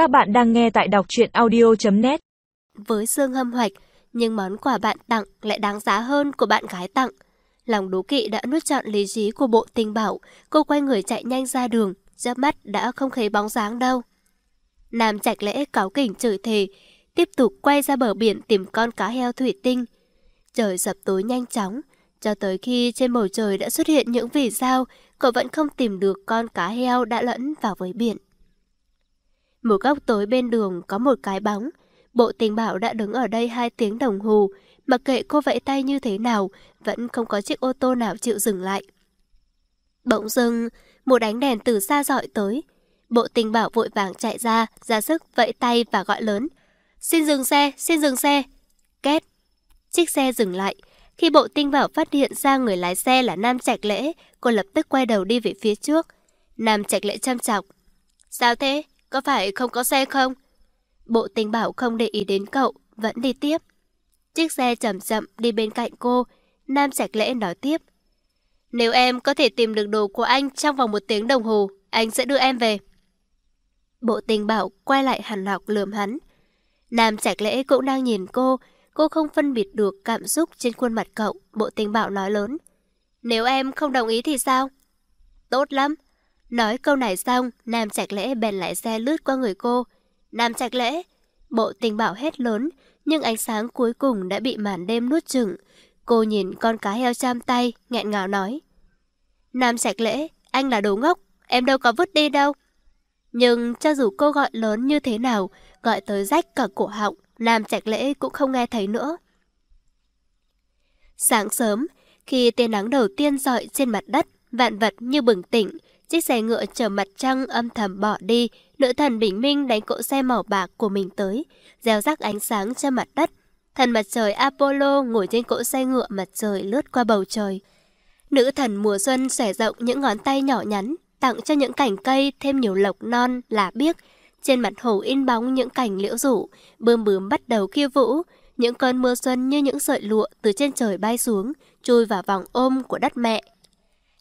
Các bạn đang nghe tại đọc truyện audio.net Với Dương Hâm Hoạch, nhưng món quà bạn tặng lại đáng giá hơn của bạn gái tặng. Lòng đố kỵ đã nuốt trọn lý trí của bộ tình bảo, cô quay người chạy nhanh ra đường, giấc mắt đã không thấy bóng dáng đâu. Nam chạch Lễ cáo kỉnh chửi thề, tiếp tục quay ra bờ biển tìm con cá heo thủy tinh. Trời sập tối nhanh chóng, cho tới khi trên bầu trời đã xuất hiện những vì sao, cậu vẫn không tìm được con cá heo đã lẫn vào với biển. Một góc tối bên đường có một cái bóng. Bộ tình bảo đã đứng ở đây hai tiếng đồng hồ, mặc kệ cô vẫy tay như thế nào, vẫn không có chiếc ô tô nào chịu dừng lại. Bỗng dưng, một ánh đèn từ xa dọi tới. Bộ tình bảo vội vàng chạy ra, ra sức vẫy tay và gọi lớn. Xin dừng xe, xin dừng xe. Két. Chiếc xe dừng lại. Khi bộ tinh bảo phát hiện ra người lái xe là Nam Trạch Lễ, cô lập tức quay đầu đi về phía trước. Nam Trạch Lễ chăm chọc. Sao thế? Có phải không có xe không? Bộ tình bảo không để ý đến cậu, vẫn đi tiếp. Chiếc xe chậm chậm đi bên cạnh cô, Nam Trạch Lễ nói tiếp. Nếu em có thể tìm được đồ của anh trong vòng một tiếng đồng hồ, anh sẽ đưa em về. Bộ tình bảo quay lại hàn lọc lườm hắn. Nam Trạch Lễ cũng đang nhìn cô, cô không phân biệt được cảm xúc trên khuôn mặt cậu, bộ tình bảo nói lớn. Nếu em không đồng ý thì sao? Tốt lắm, Nói câu này xong, Nam Trạch Lễ bèn lại xe lướt qua người cô. Nam Trạch Lễ! Bộ tình bảo hết lớn, nhưng ánh sáng cuối cùng đã bị màn đêm nuốt chửng. Cô nhìn con cá heo cham tay, nghẹn ngào nói. Nam Trạch Lễ, anh là đồ ngốc, em đâu có vứt đi đâu. Nhưng cho dù cô gọi lớn như thế nào, gọi tới rách cả cổ họng, Nam Trạch Lễ cũng không nghe thấy nữa. Sáng sớm, khi tia nắng đầu tiên dọi trên mặt đất, vạn vật như bừng tỉnh, Chiếc xe ngựa chở mặt trăng âm thầm bỏ đi, nữ thần bình minh đánh cỗ xe màu bạc của mình tới, gieo rắc ánh sáng trên mặt đất. Thần mặt trời Apollo ngồi trên cỗ xe ngựa mặt trời lướt qua bầu trời. Nữ thần mùa xuân xẻ rộng những ngón tay nhỏ nhắn, tặng cho những cành cây thêm nhiều lộc non, lá biếc. Trên mặt hồ in bóng những cành liễu rủ, bươm bướm bắt đầu khiêu vũ. Những cơn mưa xuân như những sợi lụa từ trên trời bay xuống, chui vào vòng ôm của đất mẹ.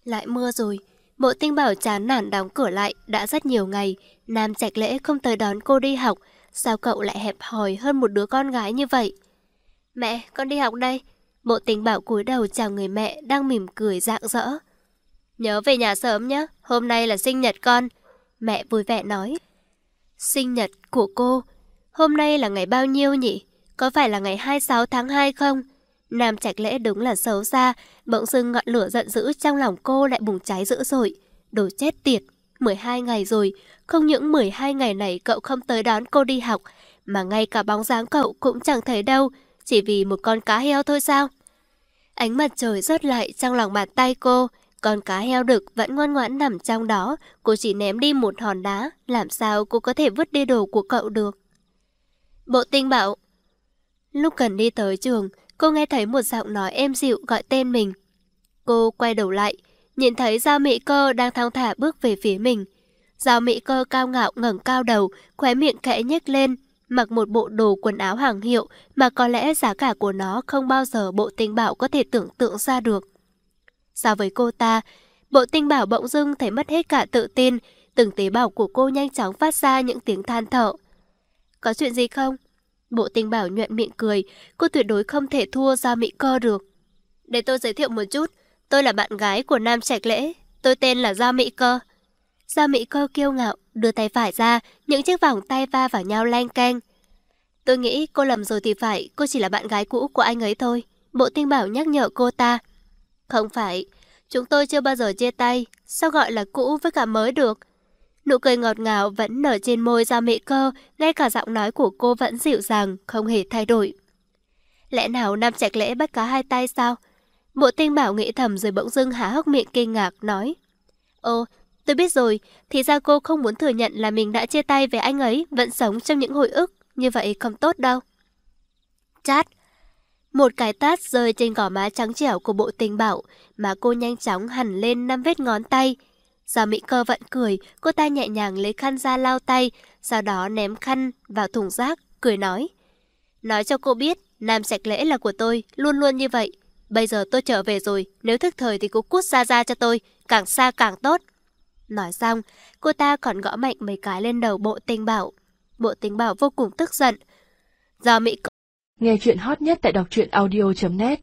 Lại mưa rồi, Bộ tinh bảo chán nản đóng cửa lại đã rất nhiều ngày. Nam Trạch Lễ không tới đón cô đi học. Sao cậu lại hẹp hòi hơn một đứa con gái như vậy? Mẹ, con đi học đây. Bộ tình bảo cúi đầu chào người mẹ đang mỉm cười rạng rỡ. Nhớ về nhà sớm nhé, hôm nay là sinh nhật con. Mẹ vui vẻ nói. Sinh nhật của cô, hôm nay là ngày bao nhiêu nhỉ? Có phải là ngày 26 tháng 2 không? Nam Trạch Lễ đúng là xấu xa, bỗng dưng ngọn lửa giận dữ trong lòng cô lại bùng cháy dữ dội. Đồ chết tiệt, 12 ngày rồi, không những 12 ngày này cậu không tới đón cô đi học, mà ngay cả bóng dáng cậu cũng chẳng thấy đâu, chỉ vì một con cá heo thôi sao? Ánh mặt trời rớt lại trong lòng bàn tay cô, con cá heo đực vẫn ngoan ngoãn nằm trong đó, cô chỉ ném đi một hòn đá, làm sao cô có thể vứt đi đồ của cậu được? Bộ tinh bảo Lúc cần đi tới trường, cô nghe thấy một giọng nói êm dịu gọi tên mình. Cô quay đầu lại, nhìn thấy Giao Mỹ Cơ đang thong thả bước về phía mình. Giao Mỹ Cơ cao ngạo ngẩng cao đầu, khóe miệng khẽ nhếch lên, mặc một bộ đồ quần áo hàng hiệu mà có lẽ giá cả của nó không bao giờ bộ tinh bảo có thể tưởng tượng ra được. So với cô ta, bộ tinh bảo bỗng dưng thấy mất hết cả tự tin, từng tế bào của cô nhanh chóng phát ra những tiếng than thở. Có chuyện gì không? Bộ tinh bảo nhuận miệng cười, cô tuyệt đối không thể thua ra Mỹ cơ được. Để tôi giới thiệu một chút, tôi là bạn gái của Nam Trạch Lễ, tôi tên là Gia Mỹ Cơ. Gia Mỹ Cơ kiêu ngạo, đưa tay phải ra, những chiếc vòng tay va vào nhau lanh canh. Tôi nghĩ cô lầm rồi thì phải, cô chỉ là bạn gái cũ của anh ấy thôi. Bộ tinh bảo nhắc nhở cô ta. Không phải, chúng tôi chưa bao giờ chia tay, sao gọi là cũ với cả mới được? Nụ cười ngọt ngào vẫn nở trên môi ra mị cơ, ngay cả giọng nói của cô vẫn dịu dàng, không hề thay đổi. Lẽ nào Nam Trạch Lễ bắt cá hai tay sao? Bộ tinh bảo nghĩ thầm rồi bỗng dưng há hốc miệng kinh ngạc, nói. Ồ, tôi biết rồi, thì ra cô không muốn thừa nhận là mình đã chia tay với anh ấy, vẫn sống trong những hồi ức, như vậy không tốt đâu. Chát. Một cái tát rơi trên gò má trắng trẻo của bộ tình bảo, mà cô nhanh chóng hẳn lên năm vết ngón tay, Do Mỹ cơ vẫn cười, cô ta nhẹ nhàng lấy khăn ra lau tay, sau đó ném khăn vào thùng rác, cười nói. Nói cho cô biết, Nam Sạch Lễ là của tôi, luôn luôn như vậy. Bây giờ tôi trở về rồi, nếu thức thời thì cô cút ra ra cho tôi, càng xa càng tốt. Nói xong, cô ta còn gõ mạnh mấy cái lên đầu bộ tinh bảo. bộ tình bảo vô cùng tức giận. Do Mỹ Cơ Nghe chuyện hot nhất tại đọc truyện audio.net